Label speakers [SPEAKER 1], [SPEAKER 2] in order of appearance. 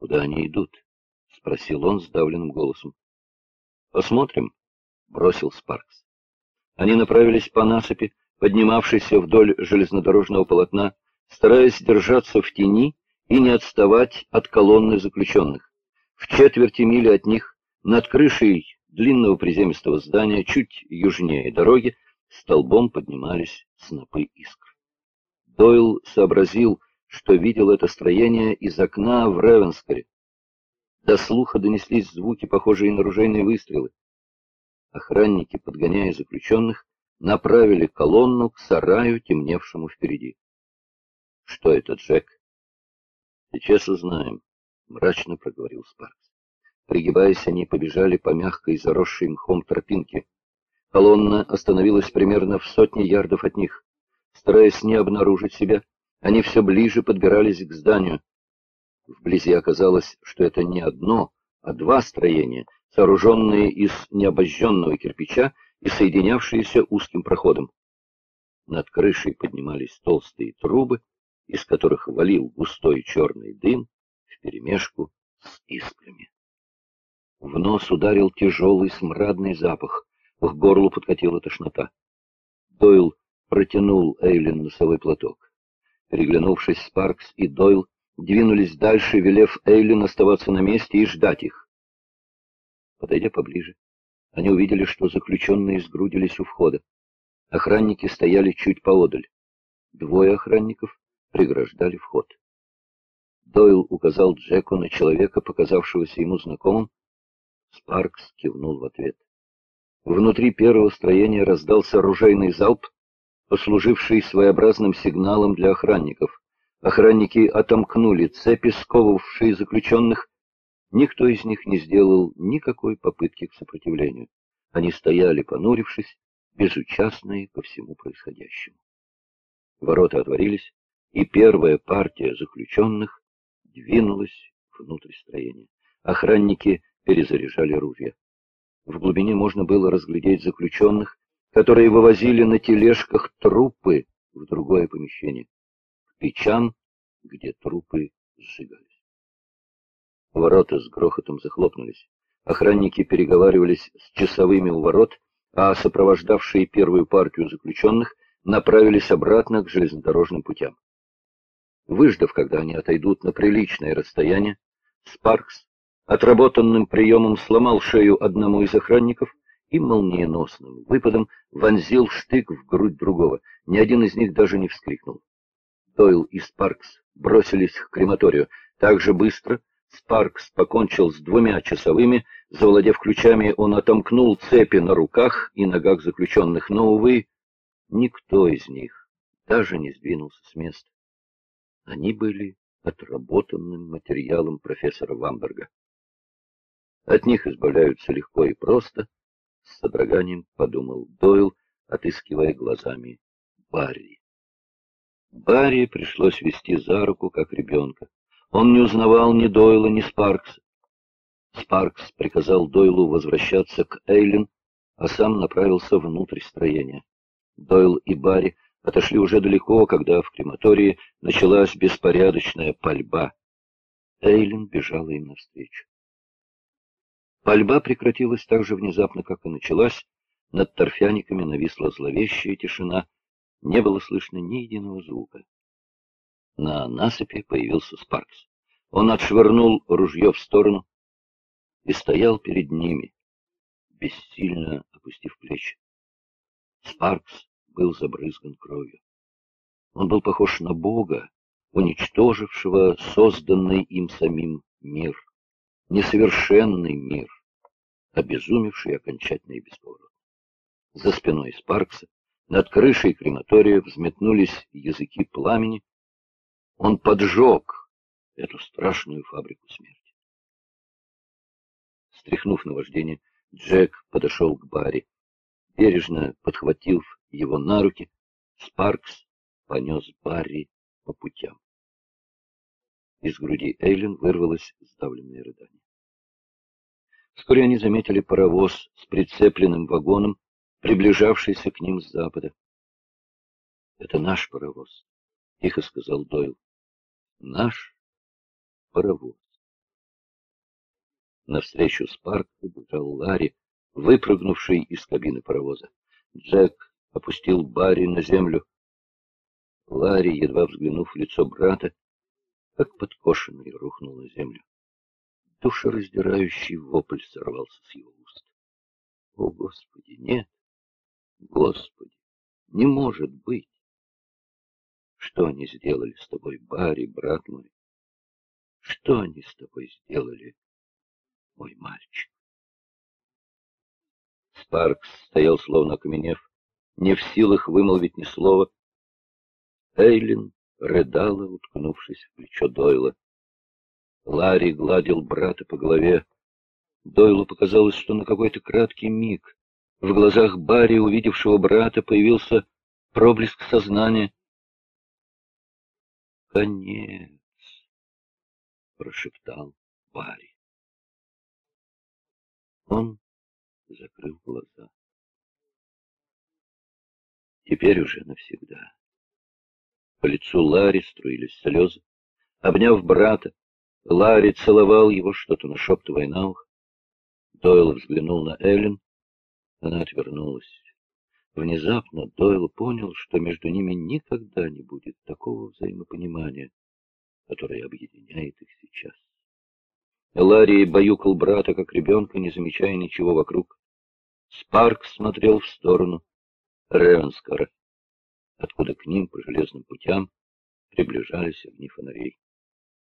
[SPEAKER 1] Куда они идут? — спросил он сдавленным голосом. — Посмотрим, — бросил Спаркс. Они направились по насыпи, поднимавшейся вдоль железнодорожного полотна, стараясь держаться в тени и не отставать от колонны заключенных. В четверти мили от них, над крышей длинного приземистого здания, чуть южнее дороги, столбом поднимались снопы искр. Дойл сообразил, что видел это строение из окна в Ревенскоре. До слуха донеслись звуки, похожие на ружейные выстрелы. Охранники, подгоняя заключенных, направили колонну к сараю, темневшему впереди. — Что это, Джек? — Сейчас узнаем, — мрачно проговорил Спаркс. Пригибаясь, они побежали по мягкой, заросшей мхом тропинке. Колонна остановилась примерно в сотне ярдов от них. Стараясь не обнаружить себя, они все ближе подбирались к зданию. Вблизи оказалось, что это не одно, а два строения, сооруженные из необожженного кирпича и соединявшиеся узким проходом. Над крышей поднимались толстые трубы, из которых валил густой черный дым вперемешку с искрами. В нос ударил тяжелый смрадный запах, к горлу подкатила тошнота. Дойл протянул Эйлин носовой платок. Переглянувшись, Спаркс и Дойл двинулись дальше, велев Эйлин оставаться на месте и ждать их. Подойдя поближе, они увидели, что заключенные сгрудились у входа. Охранники стояли чуть поодаль. Двое охранников преграждали вход. Дойл указал Джеку на человека, показавшегося ему знакомым. Спаркс кивнул в ответ. Внутри первого строения раздался оружейный залп, послуживший своеобразным сигналом для охранников. Охранники отомкнули цепи, сковывавшие заключенных. Никто из них не сделал никакой попытки к сопротивлению. Они стояли, понурившись, безучастные ко всему происходящему. Ворота отворились, и первая партия заключенных двинулась внутрь строения. Охранники перезаряжали ружья. В глубине можно было разглядеть заключенных, которые вывозили на тележках трупы в другое помещение, к печам, где трупы сжигались. Ворота с грохотом захлопнулись. Охранники переговаривались с часовыми у ворот, а сопровождавшие первую партию заключенных направились обратно к железнодорожным путям. Выждав, когда они отойдут на приличное расстояние, Спаркс отработанным приемом сломал шею одному из охранников и молниеносным выпадом вонзил штык в грудь другого. Ни один из них даже не вскрикнул. Дойл и Спаркс бросились к крематорию. Так же быстро Спаркс покончил с двумя часовыми. Завладев ключами, он отомкнул цепи на руках и ногах заключенных. Но, увы, никто из них даже не сдвинулся с места. Они были отработанным материалом профессора Вамберга. От них избавляются легко и просто, с содроганием подумал Дойл, отыскивая глазами Барри. Барри пришлось вести за руку, как ребенка. Он не узнавал ни Дойла, ни Спаркса. Спаркс приказал Дойлу возвращаться к Эйлин, а сам направился внутрь строения. Дойл и Барри отошли уже далеко, когда в крематории началась беспорядочная пальба. Эйлин бежала им навстречу. Пальба прекратилась так же внезапно, как и началась. Над торфяниками нависла зловещая тишина. Не было слышно ни единого звука. На насыпи появился Спаркс. Он отшвырнул ружье в сторону и стоял перед ними, бессильно опустив плечи. Спаркс был забрызган кровью. Он был похож на Бога, уничтожившего созданный им самим мир несовершенный мир, обезумевший окончательно и бесповоротно. За спиной Спаркса над крышей крематория взметнулись языки пламени. Он поджег эту страшную фабрику смерти. Стряхнув наваждение, Джек подошел к Барри. Бережно подхватив его на руки, Спаркс понес Барри по путям. Из груди Эйлин вырвалось сдавленное рыдание. Вскоре они заметили паровоз с прицепленным вагоном, приближавшийся к ним с запада. — Это наш паровоз, — тихо сказал Дойл. — Наш паровоз. Навстречу Спарку бежал Ларри, выпрыгнувший из кабины паровоза. Джек опустил Барри на землю. Ларри, едва взглянув в лицо брата, как подкошенный, рухнул на землю. Душераздирающий вопль сорвался с его уст. О, Господи, нет! Господи, не может быть! Что они сделали с тобой, Барри, брат мой? Что они с тобой сделали, мой мальчик? Спаркс стоял словно окаменев, не в силах вымолвить ни слова. Эйлин рыдала, уткнувшись в плечо Дойла. Ларри гладил брата по голове. Дойлу показалось, что на какой-то краткий миг в глазах Барри, увидевшего брата, появился проблеск сознания. «Конец!» — прошептал Барри. Он закрыл глаза. Теперь уже навсегда. По лицу Ларри струились слезы. Обняв брата, Ларри целовал его, что-то нашептывая на ухо. Дойл взглянул на Эллен. Она отвернулась. Внезапно Дойл понял, что между ними никогда не будет такого взаимопонимания, которое объединяет их сейчас. Ларри баюкал брата, как ребенка, не замечая ничего вокруг. Спарк смотрел в сторону Ревенскара, откуда к ним по железным путям приближались огни фонарей.